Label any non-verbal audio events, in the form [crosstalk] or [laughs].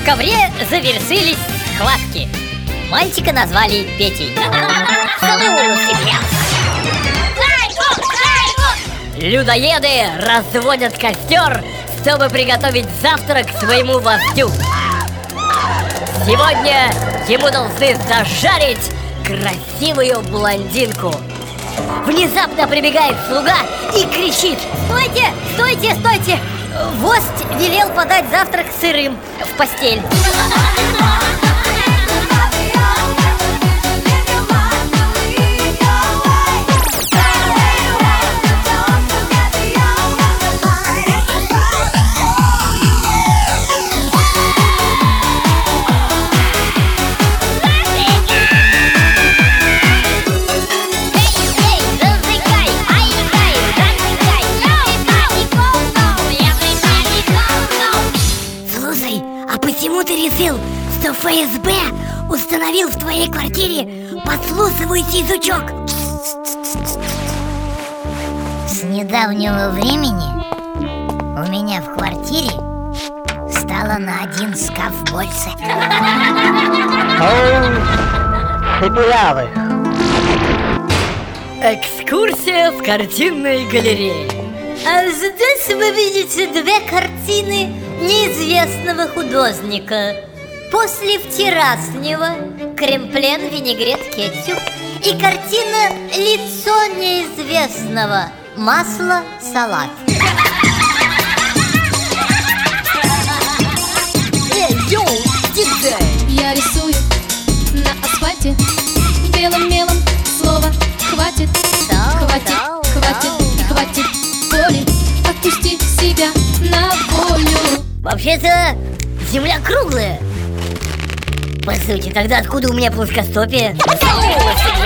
ковре завершились схватки. Мальчика назвали Петей. Людоеды разводят костер, чтобы приготовить завтрак своему вождю. Сегодня ему должны зажарить красивую блондинку. Внезапно прибегает слуга и кричит Стойте, стойте, стойте! Вождь велел подать завтрак сырым в постель а почему ты решил, что ФСБ установил в твоей квартире подслушивающий жучок? С недавнего времени у меня в квартире стало на один шкаф больше. Шепелявых. Экскурсия в картинной галерее здесь вы видите две картины неизвестного художника. После вчерашнего Кремплен, винегрет, кетчуп И картина «Лицо неизвестного» Масло, салат Вообще-то земля круглая По сути, тогда откуда у меня плоскостопие? [laughs]